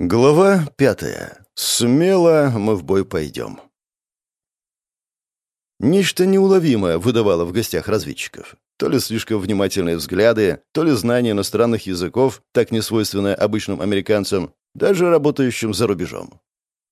Глава пятая. Смело мы в бой пойдем. Нечто неуловимое выдавало в гостях разведчиков. То ли слишком внимательные взгляды, то ли знание иностранных языков, так несвойственное обычным американцам, даже работающим за рубежом.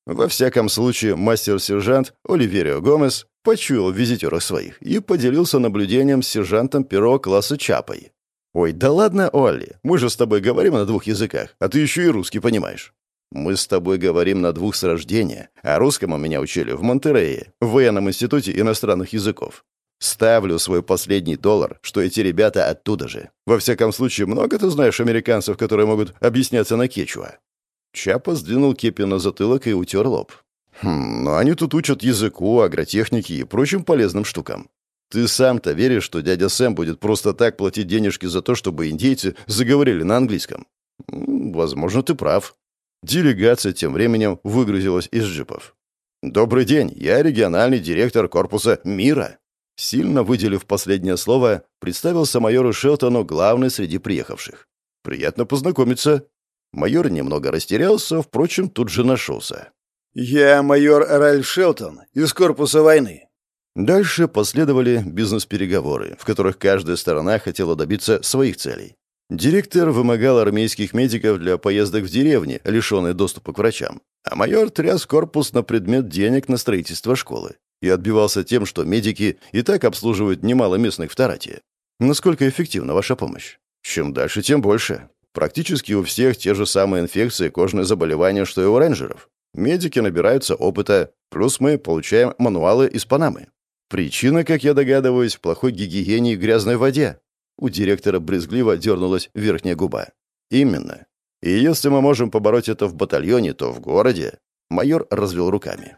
Во всяком случае, мастер-сержант Оливерио Гомес почуял в визитерах своих и поделился наблюдением с сержантом первого класса Чапой. «Ой, да ладно, Олли, мы же с тобой говорим на двух языках, а ты еще и русский понимаешь». «Мы с тобой говорим на двух с рождения, а русскому меня учили в Монтерее, в военном институте иностранных языков. Ставлю свой последний доллар, что эти ребята оттуда же. Во всяком случае, много ты знаешь американцев, которые могут объясняться на кечуа?» Чапа сдвинул кепи на затылок и утер лоб. «Хм, но они тут учат языку, агротехнике и прочим полезным штукам. Ты сам-то веришь, что дядя Сэм будет просто так платить денежки за то, чтобы индейцы заговорили на английском?» «Возможно, ты прав», Делегация тем временем выгрузилась из джипов. «Добрый день, я региональный директор корпуса «Мира». Сильно выделив последнее слово, представился майору Шелтону главный среди приехавших. «Приятно познакомиться». Майор немного растерялся, впрочем, тут же нашелся. «Я майор Ральф Шелтон из корпуса войны». Дальше последовали бизнес-переговоры, в которых каждая сторона хотела добиться своих целей. Директор вымогал армейских медиков для поездок в деревне, лишенные доступа к врачам, а майор тряс корпус на предмет денег на строительство школы и отбивался тем, что медики и так обслуживают немало местных в Тарате. Насколько эффективна ваша помощь? Чем дальше, тем больше. Практически у всех те же самые инфекции, кожные заболевания, что и у рейнджеров. Медики набираются опыта, плюс мы получаем мануалы из Панамы. Причина, как я догадываюсь, в плохой гигиене и грязной воде. У директора брезгливо дернулась верхняя губа. «Именно. И если мы можем побороть это в батальоне, то в городе...» Майор развел руками.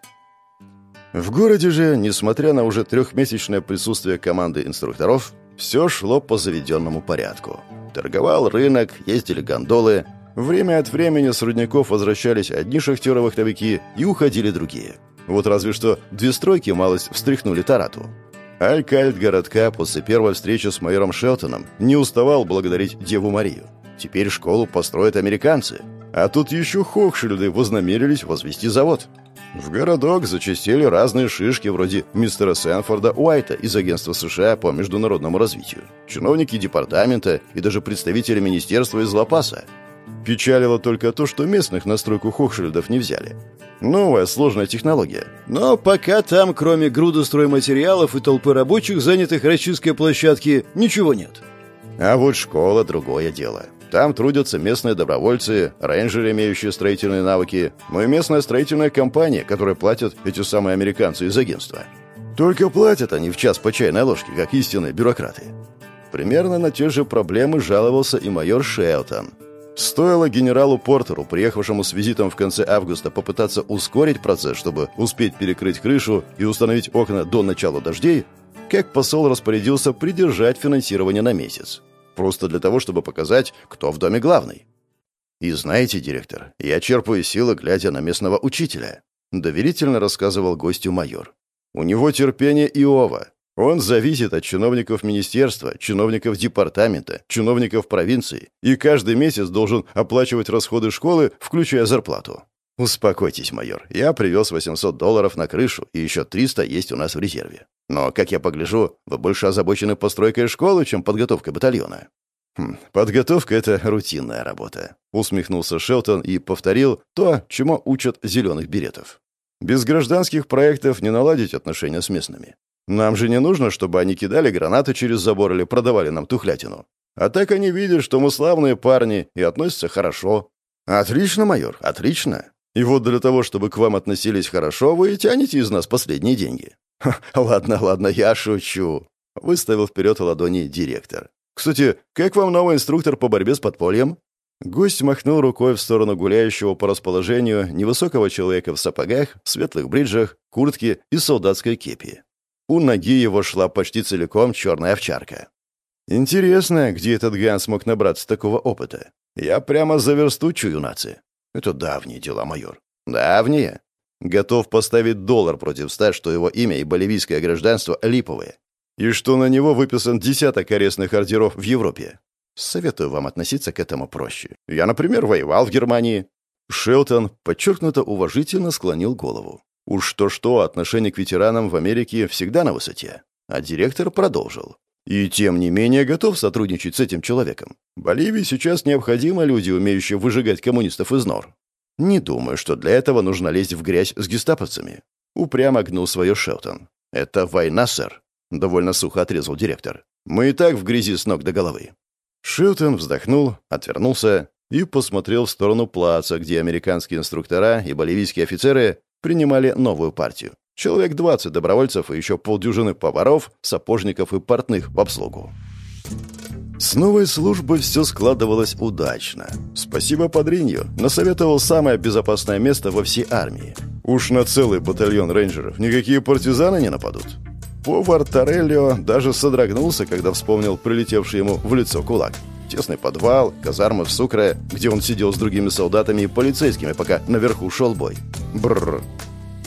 В городе же, несмотря на уже трехмесячное присутствие команды инструкторов, все шло по заведенному порядку. Торговал рынок, ездили гондолы. Время от времени с рудников возвращались одни шахтеры-вахтовики и уходили другие. Вот разве что две стройки малость встряхнули Тарату. Алькальд городка после первой встречи с майором Шелтоном не уставал благодарить Деву Марию. Теперь школу построят американцы. А тут еще Хохшильды вознамерились возвести завод. В городок зачастили разные шишки вроде мистера Сэнфорда Уайта из Агентства США по международному развитию, чиновники департамента и даже представители министерства из Лапаса. Печалило только то, что местных на стройку Хохшильдов не взяли. Новая сложная технология. Но пока там, кроме груда стройматериалов и толпы рабочих, занятых расчисткой площадки, ничего нет. А вот школа — другое дело. Там трудятся местные добровольцы, рейнджеры, имеющие строительные навыки, ну и местная строительная компания, которая платят эти самые американцы из агентства. Только платят они в час по чайной ложке, как истинные бюрократы. Примерно на те же проблемы жаловался и майор Шелтон — Стоило генералу Портеру, приехавшему с визитом в конце августа, попытаться ускорить процесс, чтобы успеть перекрыть крышу и установить окна до начала дождей, как посол распорядился придержать финансирование на месяц. Просто для того, чтобы показать, кто в доме главный. «И знаете, директор, я черпаю силы, глядя на местного учителя», доверительно рассказывал гостю майор. «У него терпение Иова, он зависит от чиновников министерства, чиновников департамента, чиновников провинции и каждый месяц должен оплачивать расходы школы, включая зарплату. Успокойтесь, майор. Я привез 800 долларов на крышу, и еще 300 есть у нас в резерве. Но, как я погляжу, вы больше озабочены постройкой школы, чем подготовкой батальона. Хм, подготовка — это рутинная работа. Усмехнулся Шелтон и повторил то, чему учат зеленых беретов. Без гражданских проектов не наладить отношения с местными. Нам же не нужно, чтобы они кидали гранаты через забор или продавали нам тухлятину. А так они видят, что мы славные парни и относятся хорошо. Отлично, майор, отлично. И вот для того, чтобы к вам относились хорошо, вы тянете из нас последние деньги. Ха, ладно, ладно, я шучу. Выставил вперед ладони директор. Кстати, как вам новый инструктор по борьбе с подпольем? Гость махнул рукой в сторону гуляющего по расположению невысокого человека в сапогах, светлых бриджах, куртке и солдатской кепи. У ноги его шла почти целиком черная овчарка. Интересно, где этот Ганс мог набраться такого опыта? Я прямо за версту чую нации. Это давние дела, майор. Давние. Готов поставить доллар против ста, что его имя и боливийское гражданство липовые. И что на него выписан десяток арестных ордеров в Европе. Советую вам относиться к этому проще. Я, например, воевал в Германии. Шелтон подчеркнуто уважительно склонил голову. Уж то-что, отношение к ветеранам в Америке всегда на высоте. А директор продолжил. И тем не менее готов сотрудничать с этим человеком. Боливии сейчас необходимы люди, умеющие выжигать коммунистов из нор. Не думаю, что для этого нужно лезть в грязь с гестаповцами. Упрямо гнул свое Шелтон. Это война, сэр. Довольно сухо отрезал директор. Мы и так в грязи с ног до головы. Шелтон вздохнул, отвернулся и посмотрел в сторону плаца, где американские инструктора и боливийские офицеры принимали новую партию. Человек 20 добровольцев и еще полдюжины поваров, сапожников и портных в обслугу. С новой службой все складывалось удачно. Спасибо Падринью. Насоветовал самое безопасное место во всей армии. Уж на целый батальон рейнджеров никакие партизаны не нападут. Повар Тореллио даже содрогнулся, когда вспомнил прилетевший ему в лицо кулак. Тесный подвал, казармы в Сукре, где он сидел с другими солдатами и полицейскими, пока наверху шел бой. Бррр.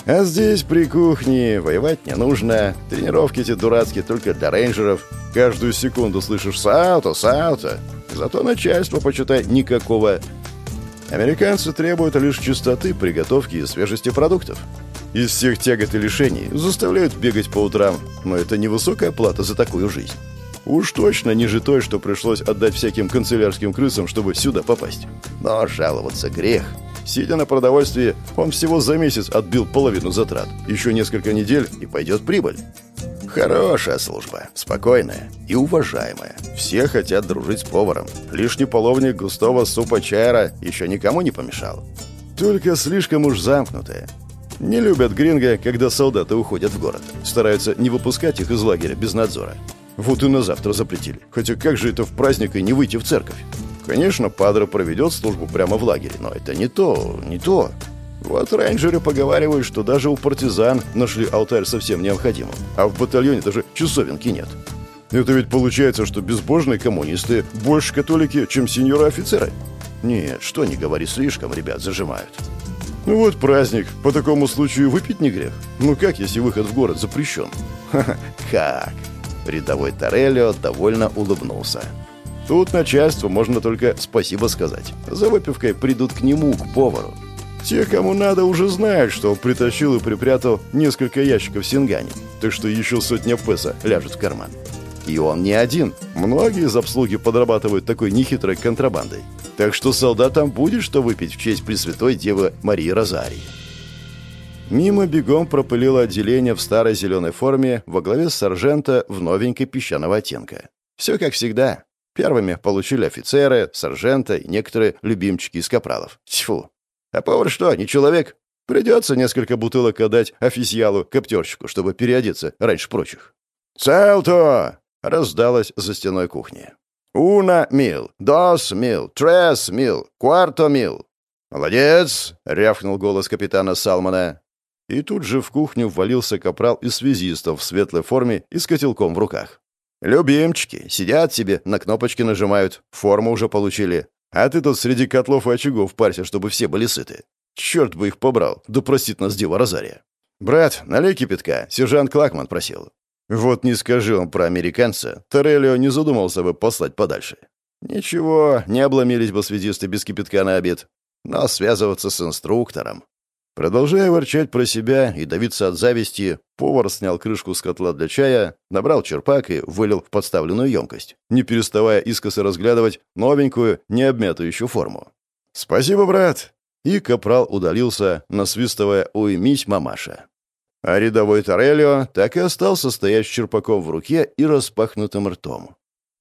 А здесь, при кухне, воевать не нужно. Тренировки эти дурацкие только для рейнджеров. Каждую секунду слышишь «Сауто, Сауто». Зато начальство, почитай, никакого. Американцы требуют лишь чистоты, приготовки и свежести продуктов. Из всех тягот и лишений заставляют бегать по утрам, но это невысокая плата за такую жизнь. Уж точно ниже той, что пришлось отдать всяким канцелярским крысам, чтобы сюда попасть. Но жаловаться грех. Сидя на продовольствии, он всего за месяц отбил половину затрат. Еще несколько недель, и пойдет прибыль. Хорошая служба, спокойная и уважаемая. Все хотят дружить с поваром. Лишний половник густого супа чайра еще никому не помешал. Только слишком уж замкнутая. Не любят гринго, когда солдаты уходят в город. Стараются не выпускать их из лагеря без надзора. Вот и на завтра запретили. Хотя как же это в праздник и не выйти в церковь? Конечно, Падре проведет службу прямо в лагере, но это не то, не то. Вот рейнджеры поговаривают, что даже у партизан нашли алтарь совсем необходимым, а в батальоне даже часовенки нет. Это ведь получается, что безбожные коммунисты больше католики, чем сеньоры-офицеры? Нет, что не говори слишком, ребят зажимают. Ну вот праздник, по такому случаю выпить не грех. Ну как, если выход в город запрещен? Ха-ха, как? Рядовой Тореллио довольно улыбнулся. Тут начальству можно только спасибо сказать. За выпивкой придут к нему, к повару. Те, кому надо, уже знают, что он притащил и припрятал несколько ящиков сингани, так что еще сотня песо ляжет в карман. И он не один. Многие из обслуги подрабатывают такой нехитрой контрабандой. Так что солдатам будет что выпить в честь Пресвятой Девы Марии Розарии. Мимо бегом пропылило отделение в старой зеленой форме во главе с сержанта в новенькой песчаного оттенка. Все как всегда. Первыми получили офицеры, сержанта и некоторые любимчики из капралов. Тьфу. А повар что, не человек? Придется несколько бутылок отдать официалу, коптерщику, чтобы переодеться раньше прочих. «Целто!» — раздалось за стеной кухни. «Уна мил, дос мил, трес мил, кварто мил». «Молодец!» — рявкнул голос капитана Салмана. И тут же в кухню ввалился капрал из связистов в светлой форме и с котелком в руках. «Любимчики, сидят себе, на кнопочки нажимают, форму уже получили. А ты тут среди котлов и очагов парься, чтобы все были сыты. Черт бы их побрал, да простит нас Дева Розария. Брат, налей кипятка, сержант Клакман просил. Вот не скажи он про американца, Торелио не задумался бы послать подальше. Ничего, не обломились бы связисты без кипятка на обед. Но связываться с инструктором Продолжая ворчать про себя и давиться от зависти, повар снял крышку с котла для чая, набрал черпак и вылил в подставленную емкость, не переставая искоса разглядывать новенькую, необмятающую форму. «Спасибо, брат!» И капрал удалился, насвистывая «Уймись, мамаша». А рядовой Торелио так и остался стоять с черпаком в руке и распахнутым ртом.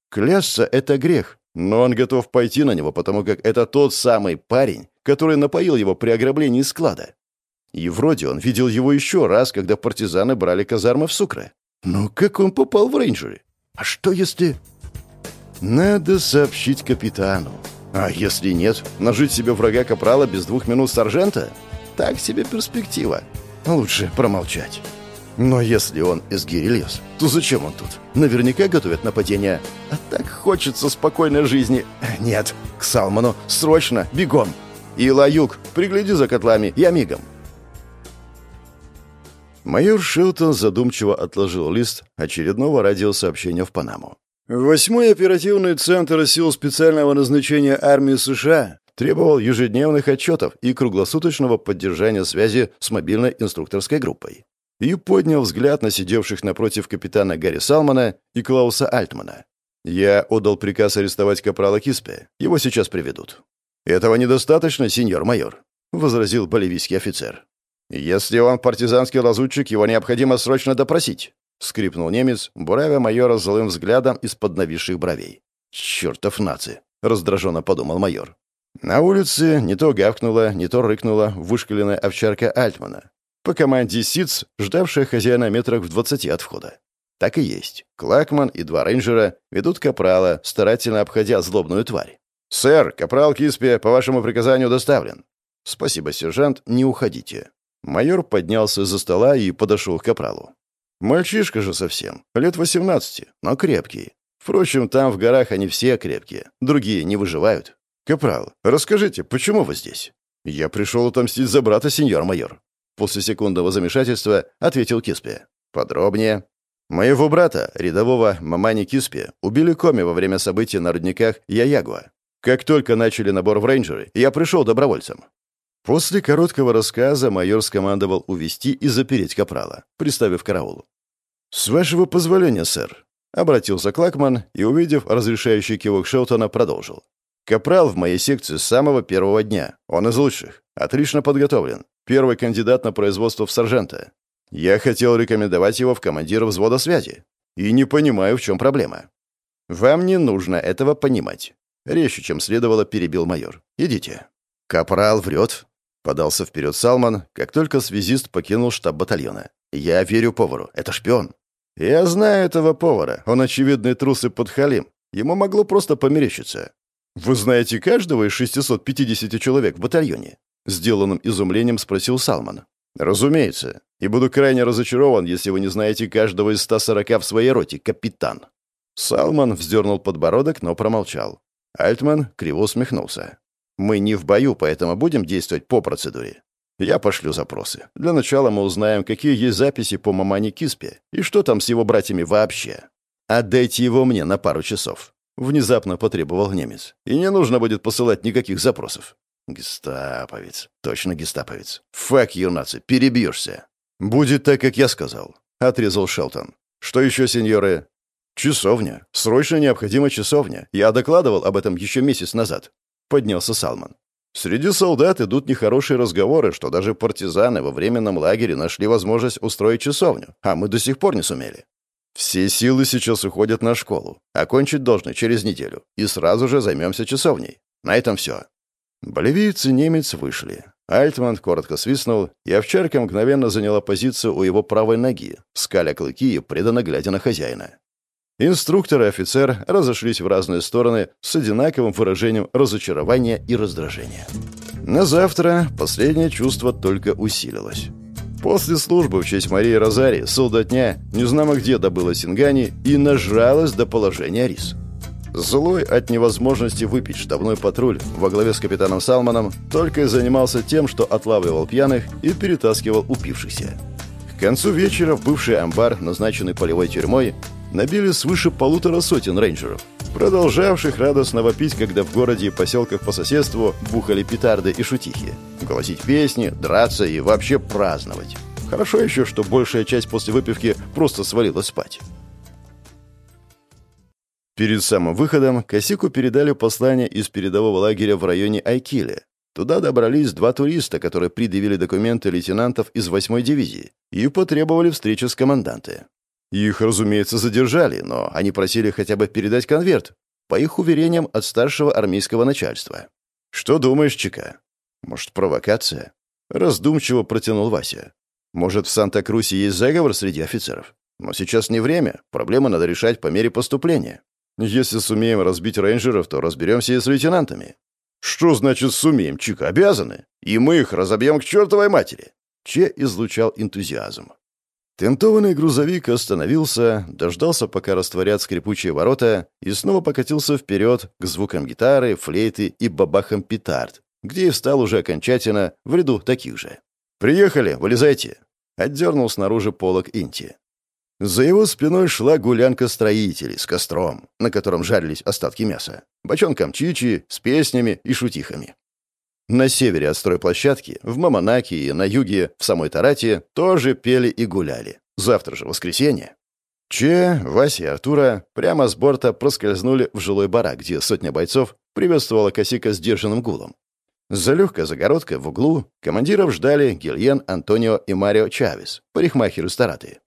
Клясться — это грех, но он готов пойти на него, потому как это тот самый парень, который напоил его при ограблении склада. И вроде он видел его еще раз, когда партизаны брали казармы в Сукре. Но как он попал в рейнджеры? А что если... Надо сообщить капитану. А если нет, нажить себе врага капрала без двух минут сержанта? Так себе перспектива. Лучше промолчать. Но если он из Гирильос, то зачем он тут? Наверняка готовят нападение. А так хочется спокойной жизни. Нет, к Салману, срочно, бегом. И Лаюк, пригляди за котлами, я мигом. Майор Шилтон задумчиво отложил лист очередного радиосообщения в Панаму. Восьмой оперативный центр сил специального назначения армии США Требовал ежедневных отчетов и круглосуточного поддержания связи с мобильной инструкторской группой. И поднял взгляд на сидевших напротив капитана Гарри Салмана и Клауса Альтмана. Я отдал приказ арестовать капрала Киспе. Его сейчас приведут. «Этого недостаточно, сеньор майор», — возразил боливийский офицер. «Если он партизанский лазутчик, его необходимо срочно допросить», — скрипнул немец, буравя майора злым взглядом из-под нависших бровей. «Чертов наци!» — раздраженно подумал майор. На улице не то гавкнула, не то рыкнула вышкаленная овчарка Альтмана. По команде Сиц, ждавшая хозяина метрах в двадцати от входа. Так и есть. Клакман и два рейнджера ведут капрала, старательно обходя злобную тварь. «Сэр, капрал Киспи по вашему приказанию доставлен». «Спасибо, сержант, не уходите». Майор поднялся из-за стола и подошел к капралу. «Мальчишка же совсем, лет восемнадцати, но крепкий. Впрочем, там в горах они все крепкие, другие не выживают. Капрал, расскажите, почему вы здесь?» «Я пришел отомстить за брата, сеньор майор». После секундного замешательства ответил Киспи. «Подробнее». «Моего брата, рядового Мамани Киспи, убили коми во время событий на рудниках Яягуа. Как только начали набор в рейнджеры, я пришел добровольцем. После короткого рассказа майор скомандовал увести и запереть капрала, приставив караул. «С вашего позволения, сэр», — обратился Клакман и, увидев разрешающий кивок Шелтона, продолжил. «Капрал в моей секции с самого первого дня. Он из лучших. Отлично подготовлен. Первый кандидат на производство в сержанта. Я хотел рекомендовать его в командира взвода связи. И не понимаю, в чем проблема. Вам не нужно этого понимать. Резче, чем следовало, перебил майор. «Идите». «Капрал врет», — подался вперед Салман, как только связист покинул штаб батальона. «Я верю повару. Это шпион». «Я знаю этого повара. Он очевидный трус и подхалим. Ему могло просто померещиться». «Вы знаете каждого из 650 человек в батальоне?» Сделанным изумлением спросил Салман. «Разумеется. И буду крайне разочарован, если вы не знаете каждого из 140 в своей роте, капитан». Салман вздернул подбородок, но промолчал. Альтман криво усмехнулся. «Мы не в бою, поэтому будем действовать по процедуре. Я пошлю запросы. Для начала мы узнаем, какие есть записи по Мамане Киспе и что там с его братьями вообще. Отдайте его мне на пару часов». Внезапно потребовал немец. «И не нужно будет посылать никаких запросов». «Гестаповец. Точно гестаповец. Фак, юнацы, перебьешься». «Будет так, как я сказал», — отрезал Шелтон. «Что еще, сеньоры?» «Часовня. Срочно необходима часовня. Я докладывал об этом еще месяц назад», — поднялся Салман. «Среди солдат идут нехорошие разговоры, что даже партизаны во временном лагере нашли возможность устроить часовню, а мы до сих пор не сумели. Все силы сейчас уходят на школу. Окончить должны через неделю. И сразу же займемся часовней. На этом все». Боливиец и немец вышли. Альтман коротко свистнул, и овчарка мгновенно заняла позицию у его правой ноги, скаля клыки и преданно глядя на хозяина. Инструктор и офицер разошлись в разные стороны с одинаковым выражением разочарования и раздражения. На завтра последнее чувство только усилилось. После службы в честь Марии Розари солдатня незнамо где добыла сингани и нажралась до положения рис. Злой от невозможности выпить штабной патруль во главе с капитаном Салманом только и занимался тем, что отлавливал пьяных и перетаскивал упившихся. К концу вечера в бывший амбар, назначенный полевой тюрьмой, набили свыше полутора сотен рейнджеров, продолжавших радостно вопить, когда в городе и поселках по соседству бухали петарды и шутихи, голосить песни, драться и вообще праздновать. Хорошо еще, что большая часть после выпивки просто свалилась спать. Перед самым выходом Косику передали послание из передового лагеря в районе Айкиле. Туда добрались два туриста, которые предъявили документы лейтенантов из 8-й дивизии и потребовали встречи с командантом. Их, разумеется, задержали, но они просили хотя бы передать конверт, по их уверениям от старшего армейского начальства. «Что думаешь, Чика?» «Может, провокация?» Раздумчиво протянул Вася. «Может, в Санта-Крусе есть заговор среди офицеров? Но сейчас не время, проблемы надо решать по мере поступления. Если сумеем разбить рейнджеров, то разберемся и с лейтенантами». «Что значит сумеем, Чика? Обязаны. И мы их разобьем к чертовой матери!» Че излучал энтузиазм. Тентованный грузовик остановился, дождался, пока растворят скрипучие ворота, и снова покатился вперед к звукам гитары, флейты и бабахам петард, где и встал уже окончательно в ряду таких же. «Приехали, вылезайте!» — отдернул снаружи полок Инти. За его спиной шла гулянка строителей с костром, на котором жарились остатки мяса, бочонком чичи, с песнями и шутихами. На севере от стройплощадки, в Маманаке и на юге, в самой Тарате, тоже пели и гуляли. Завтра же воскресенье. Че, Вася и Артура прямо с борта проскользнули в жилой барак, где сотня бойцов приветствовала Косика сдержанным гулом. За легкой загородкой в углу командиров ждали Гильен, Антонио и Марио Чавес, парикмахеры стараты.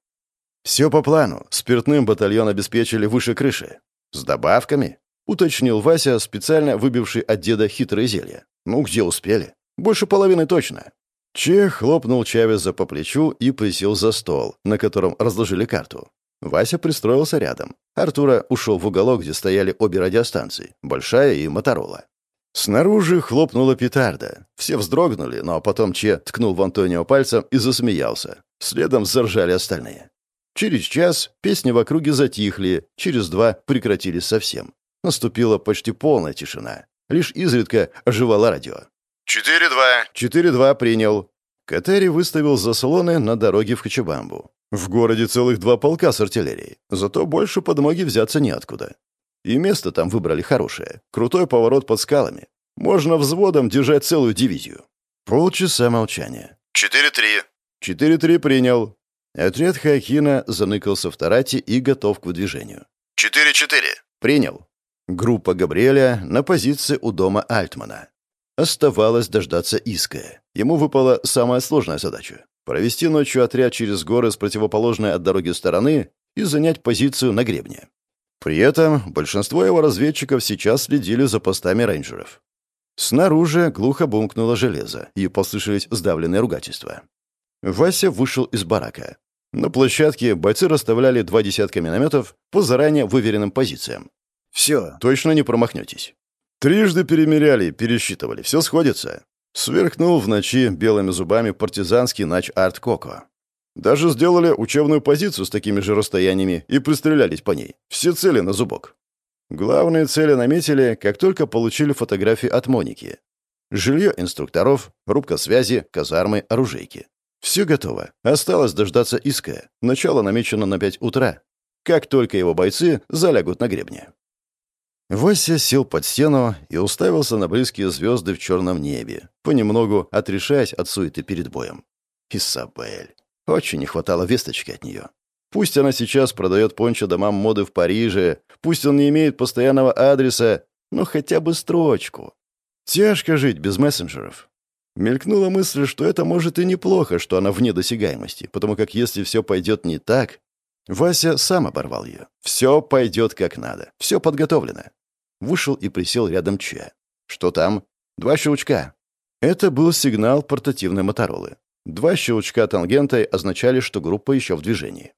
«Все по плану. Спиртным батальон обеспечили выше крыши. С добавками?» — уточнил Вася, специально выбивший от деда хитрые зелья. «Ну, где успели? Больше половины точно». Чех хлопнул Чавеза по плечу и присел за стол, на котором разложили карту. Вася пристроился рядом. Артура ушел в уголок, где стояли обе радиостанции — Большая и Моторола. Снаружи хлопнула петарда. Все вздрогнули, но потом Че ткнул в Антонио пальцем и засмеялся. Следом заржали остальные. Через час песни в округе затихли, через два прекратились совсем. Наступила почти полная тишина. Лишь изредка оживало радио. «Четыре два». «Четыре два принял». Катери выставил заслоны на дороге в Хачабамбу. В городе целых два полка с артиллерией. Зато больше подмоги взяться неоткуда. И место там выбрали хорошее. Крутой поворот под скалами. Можно взводом держать целую дивизию. Полчаса молчания. «Четыре три». «Четыре три принял». Отряд Хакина заныкался в Тарате и готов к выдвижению. «Четыре четыре». «Принял». Группа Габриэля на позиции у дома Альтмана. Оставалось дождаться Иска. Ему выпала самая сложная задача провести ночью отряд через горы с противоположной от дороги стороны и занять позицию на гребне. При этом большинство его разведчиков сейчас следили за постами рейнджеров. Снаружи глухо бумкнуло железо, и послышались сдавленные ругательства. Вася вышел из барака. На площадке бойцы расставляли два десятка минометов по заранее выверенным позициям. «Все, точно не промахнетесь». Трижды перемеряли, пересчитывали, все сходится. Сверкнул в ночи белыми зубами партизанский нач Арт Коко. Даже сделали учебную позицию с такими же расстояниями и пристрелялись по ней. Все цели на зубок. Главные цели наметили, как только получили фотографии от Моники. Жилье инструкторов, рубка связи, казармы, оружейки. Все готово. Осталось дождаться иска. Начало намечено на 5 утра. Как только его бойцы залягут на гребне. Вася сел под стену и уставился на близкие звезды в черном небе, понемногу отрешаясь от суеты перед боем. Исабель. Очень не хватало весточки от нее. Пусть она сейчас продает пончо домам моды в Париже, пусть он не имеет постоянного адреса, но хотя бы строчку. Тяжко жить без мессенджеров. Мелькнула мысль, что это может и неплохо, что она вне досягаемости, потому как если все пойдет не так, Вася сам оборвал ее. Все пойдет как надо. Все подготовлено. Вышел и присел рядом Че. Что там? Два щелчка. Это был сигнал портативной Моторолы. Два щелчка тангентой означали, что группа еще в движении.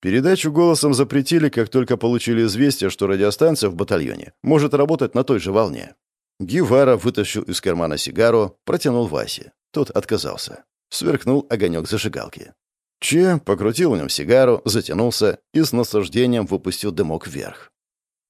Передачу голосом запретили, как только получили известие, что радиостанция в батальоне может работать на той же волне. Гивара вытащил из кармана сигару, протянул Васе. Тот отказался. Сверкнул огонек зажигалки. Че покрутил в нем сигару, затянулся и с наслаждением выпустил дымок вверх.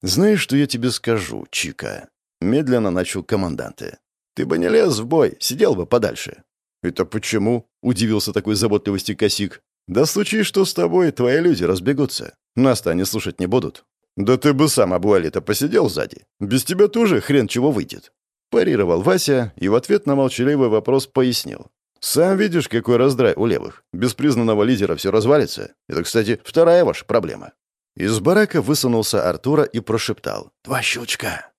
«Знаешь, что я тебе скажу, Чика?» Медленно начал команданты. «Ты бы не лез в бой, сидел бы подальше». «Это почему?» — удивился такой заботливости косик. «Да случай, что с тобой твои люди разбегутся. Нас-то они слушать не будут». «Да ты бы сам, Абуали-то, посидел сзади. Без тебя тоже хрен чего выйдет». Парировал Вася и в ответ на молчаливый вопрос пояснил. «Сам видишь, какой раздрай у левых. Без признанного лидера все развалится. Это, кстати, вторая ваша проблема». Из барака высунулся Артура и прошептал. «Два щелчка».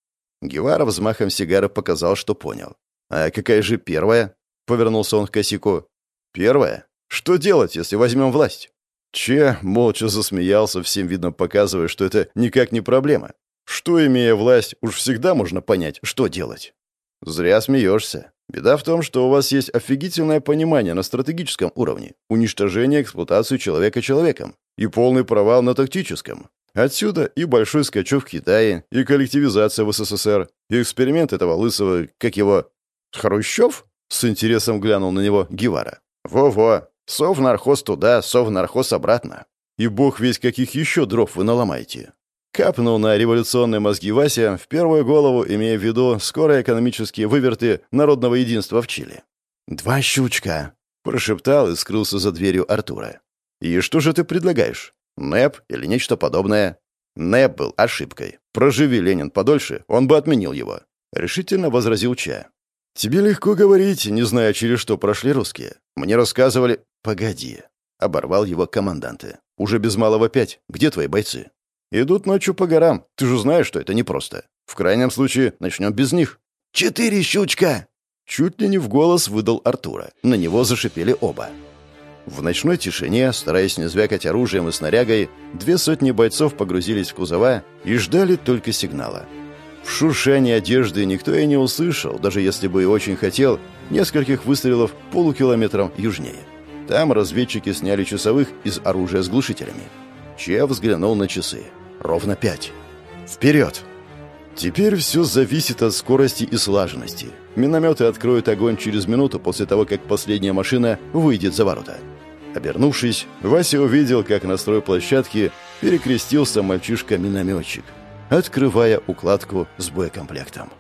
Гевара взмахом сигары показал, что понял. «А какая же первая?» — повернулся он к косяку. «Первая? Что делать, если возьмем власть?» Че молча засмеялся, всем видно показывая, что это никак не проблема. Что, имея власть, уж всегда можно понять, что делать. «Зря смеешься. Беда в том, что у вас есть офигительное понимание на стратегическом уровне, уничтожение эксплуатацию человека человеком и полный провал на тактическом. Отсюда и большой скачок в Китае, и коллективизация в СССР, и эксперимент этого лысого, как его... Хрущев? С интересом глянул на него Гевара. Во-во, совнархоз туда, совнархоз обратно. И бог весь каких еще дров вы наломаете. Капнул на революционные мозги Вася, в первую голову имея в виду скорые экономические выверты народного единства в Чили. «Два щучка», — прошептал и скрылся за дверью Артура. «И что же ты предлагаешь? НЭП или нечто подобное?» НЭП был ошибкой. Проживи Ленин подольше, он бы отменил его. Решительно возразил Ча. «Тебе легко говорить, не зная, через что прошли русские. Мне рассказывали...» «Погоди», — оборвал его команданты. «Уже без малого пять. Где твои бойцы?» «Идут ночью по горам. Ты же знаешь, что это непросто. В крайнем случае, начнем без них». «Четыре щучка!» Чуть ли не в голос выдал Артура. На него зашипели оба. В ночной тишине, стараясь не звякать оружием и снарягой, две сотни бойцов погрузились в кузова и ждали только сигнала. В шуршании одежды никто и не услышал, даже если бы и очень хотел, нескольких выстрелов полукилометром южнее. Там разведчики сняли часовых из оружия с глушителями. Че взглянул на часы. Ровно пять. Вперед! Теперь все зависит от скорости и слаженности. Минометы откроют огонь через минуту после того, как последняя машина выйдет за ворота. Обернувшись, Вася увидел, как на стройплощадке перекрестился мальчишка-минометчик, открывая укладку с боекомплектом.